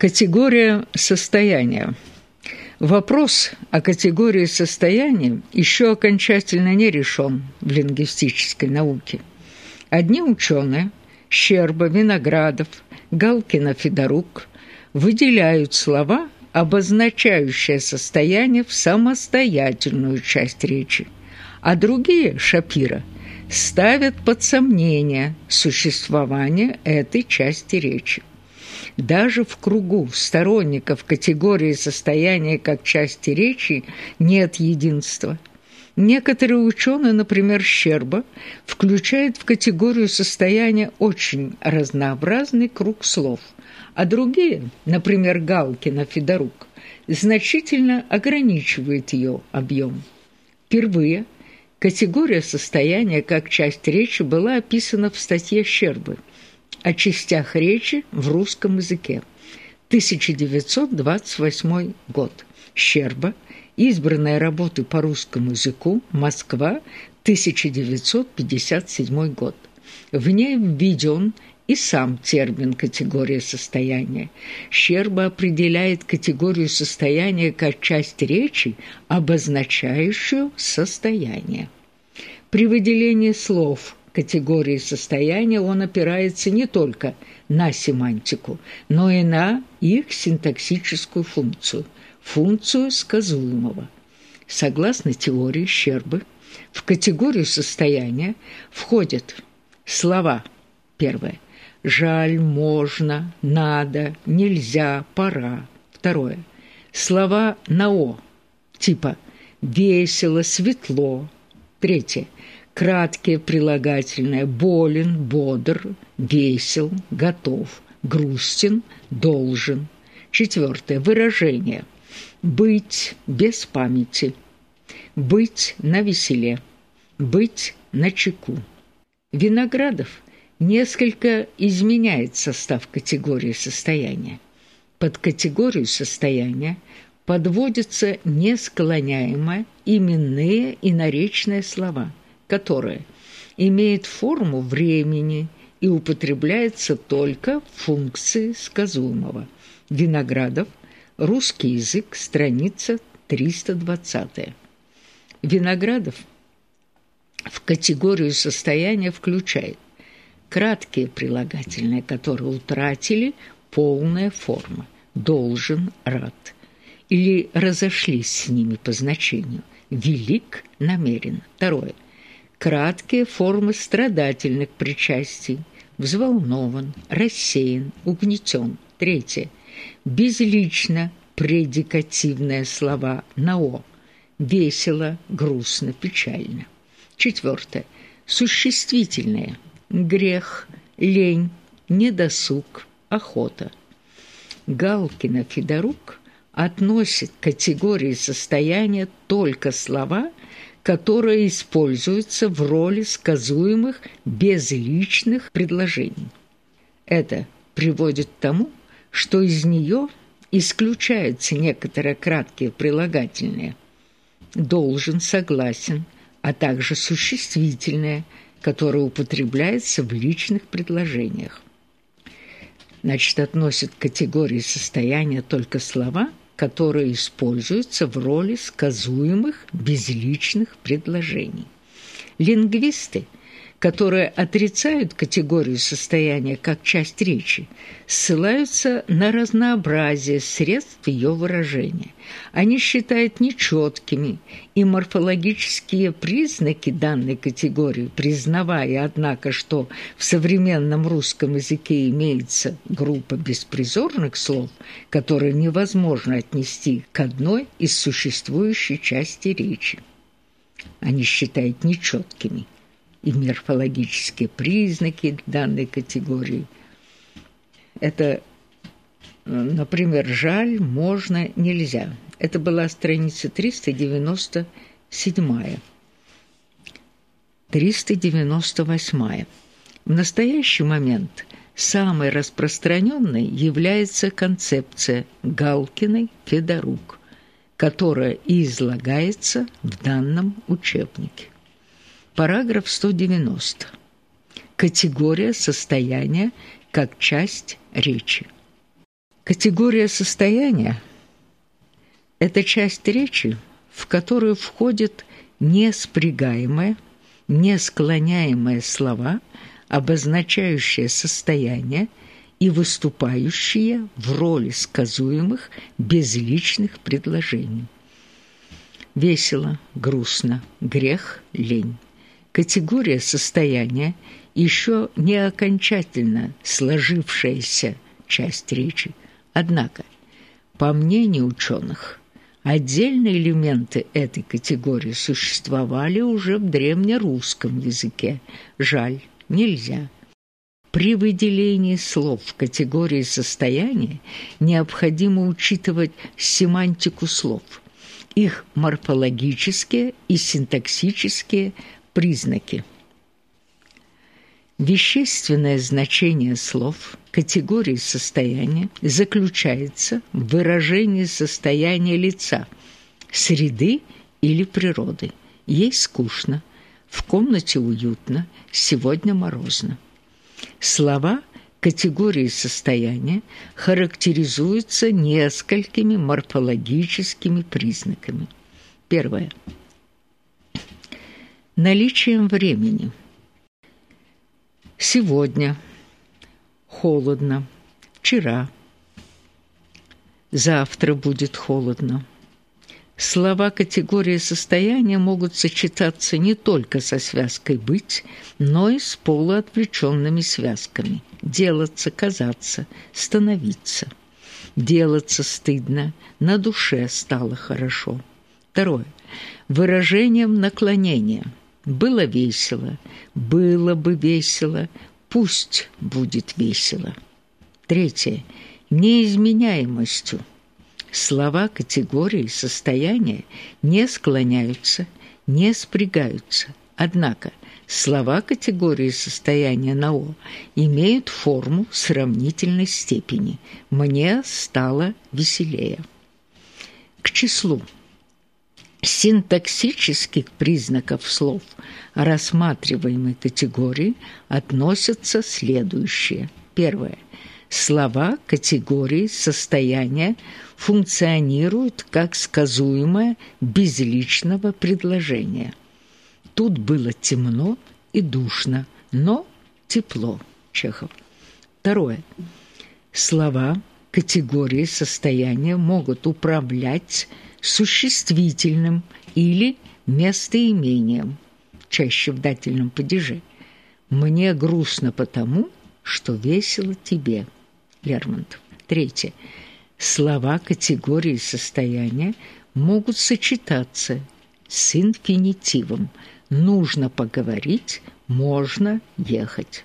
Категория состояния. Вопрос о категории состояния еще окончательно не решен в лингвистической науке. Одни ученые – Щерба, Виноградов, Галкина, Федорук – выделяют слова, обозначающие состояние в самостоятельную часть речи, а другие – Шапира – ставят под сомнение существование этой части речи. Даже в кругу сторонников категории состояния как части речи нет единства. Некоторые ученые, например, Щерба, включают в категорию состояния очень разнообразный круг слов, а другие, например, Галкина, Федорук, значительно ограничивают ее объем. Впервые категория состояния как часть речи была описана в статье Щербы – о частях речи в русском языке. 1928 год. Щерба. Избранные работы по русскому языку. Москва. 1957 год. В ней введен и сам термин «категория состояния». Щерба определяет категорию состояния как часть речи, обозначающую состояние. При выделении слов – категории состояния он опирается не только на семантику, но и на их синтаксическую функцию, функцию сказуемого. Согласно теории Щербы, в категорию состояния входят слова первое жаль, можно, надо, нельзя, пора. Второе слова на о типа весело, светло. Третье краткие прилагательные болен, бодр, весел, готов, грустен, должен. Четвертое. Выражение. Быть без памяти, быть на веселе, быть на чеку. Виноградов. Несколько изменяет состав категории состояния. Под категорию состояния подводятся несклоняемые именные и наречные слова – которое имеет форму времени и употребляется только в функции сказуемого. Виноградов. Русский язык. Страница 320. Виноградов в категорию состояния включает краткие прилагательные, которые утратили полная форма «должен», «рад» или разошлись с ними по значению «велик», «намерен». Второе – краткие формы страдательных причастий, взволнован, рассеян, угнетен. Третье. Безлично предикативные слова на «о». Весело, грустно, печально. Четвертое. Существительные. Грех, лень, недосуг, охота. Галкина Федорук относит к категории состояния только слова – которая используется в роли сказуемых безличных предложений. Это приводит к тому, что из нее исключаются некоторые краткие прилагательные «должен», «согласен», а также существительные, которые употребляются в личных предложениях. Значит, относят к категории состояния только слова – которые используются в роли сказуемых безличных предложений. Лингвисты, которые отрицают категорию состояния как часть речи, ссылаются на разнообразие средств ее выражения. Они считают нечеткими и морфологические признаки данной категории, признавая, однако, что в современном русском языке имеется группа беспризорных слов, которые невозможно отнести к одной из существующей части речи. Они считают нечеткими и морфологические признаки данной категории. Это, например, «жаль», «можно», «нельзя». Это была страница 397. 398. В настоящий момент самой распространенной является концепция Галкиной-Федорук, которая и излагается в данном учебнике. Параграф 190. Категория состояния как часть речи. Категория состояния – это часть речи, в которую входят неспрягаемые, несклоняемые слова, обозначающие состояние и выступающие в роли сказуемых безличных предложений. Весело, грустно, грех, лень. Категория состояния еще не окончательно сложившаяся часть речи – Однако, по мнению ученых, отдельные элементы этой категории существовали уже в древнерусском языке. Жаль, нельзя. При выделении слов в категории состояния необходимо учитывать семантику слов, их морфологические и синтаксические признаки. Вещественное значение слов категории состояния заключается в выражении состояния лица, среды или природы. Ей скучно, в комнате уютно, сегодня морозно. Слова категории состояния характеризуются несколькими морфологическими признаками. Первое. Наличием времени – Сегодня холодно, вчера, завтра будет холодно. Слова категории состояния могут сочетаться не только со связкой «быть», но и с полуотвлеченными связками «делаться», «казаться», «становиться». «Делаться стыдно», «на душе стало хорошо». Второе. Выражением наклонения – было весело, было бы весело, пусть будет весело. Третье. Неизменяемостью. Слова категории состояния не склоняются, не спрягаются. Однако слова категории состояния на «о» имеют форму сравнительной степени. Мне стало веселее. К числу синтаксических признаков слов рассматриваемой категории относятся следующие. Первое. Слова категории состояния функционируют как сказуемое безличного предложения. Тут было темно и душно, но тепло. Чехов. Второе. Слова категории состояния могут управлять существительным или местоимением, чаще в дательном падеже. «Мне грустно потому, что весело тебе». Лермонтов. Третье. Слова категории состояния могут сочетаться с инфинитивом. Нужно поговорить, можно ехать.